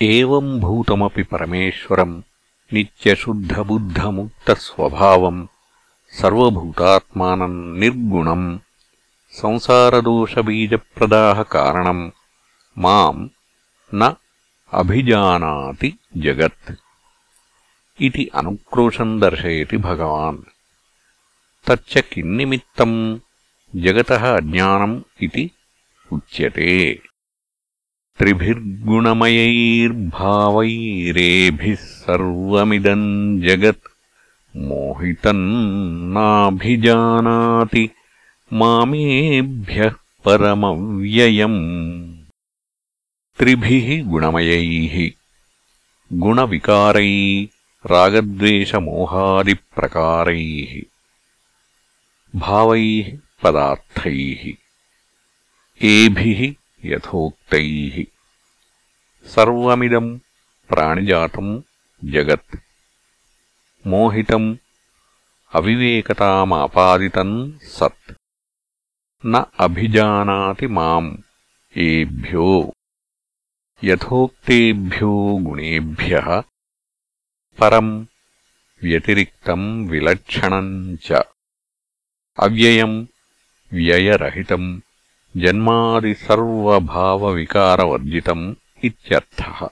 ఏం భూతమపి పరమేశ్వరం నిత్యశుద్ధబుద్ధముక్తస్వభావం సర్వభూతాత్మానం నిర్గుణం సంసారదోషబీజప్రదాహకారణం మాం న అభిజానాతి జగత్ ఇది అనుక్రోశం దర్శయతి భగవాన్ తచ్చ కిన్నిమిత్తం జగత అజ్ఞానం ఇది ఉచ్యతే त्रिभिर्गुणमयैर्भावैरेभिः सर्वमिदम् जगत् मोहितम् नाभिजानाति मामेभ्यः परमव्ययम्। त्रिभिः गुणमयैः गुणविकारै रागद्वेषमोहादिप्रकारैः भावैः पदार्थैः। एभिः यथोक्तैः सर्वमिदम् प्राणिजातम् जगत् मोहितम् अविवेकतामापादितम् सत् न अभिजानाति माम् एभ्यो यथोक्तेभ्यो गुणेभ्यः परम् व्यतिरिक्तम् विलक्षणम् च अव्ययम् व्ययरहितम् जन्मादिसर्वभावविकारवर्जितम् इत्यर्थः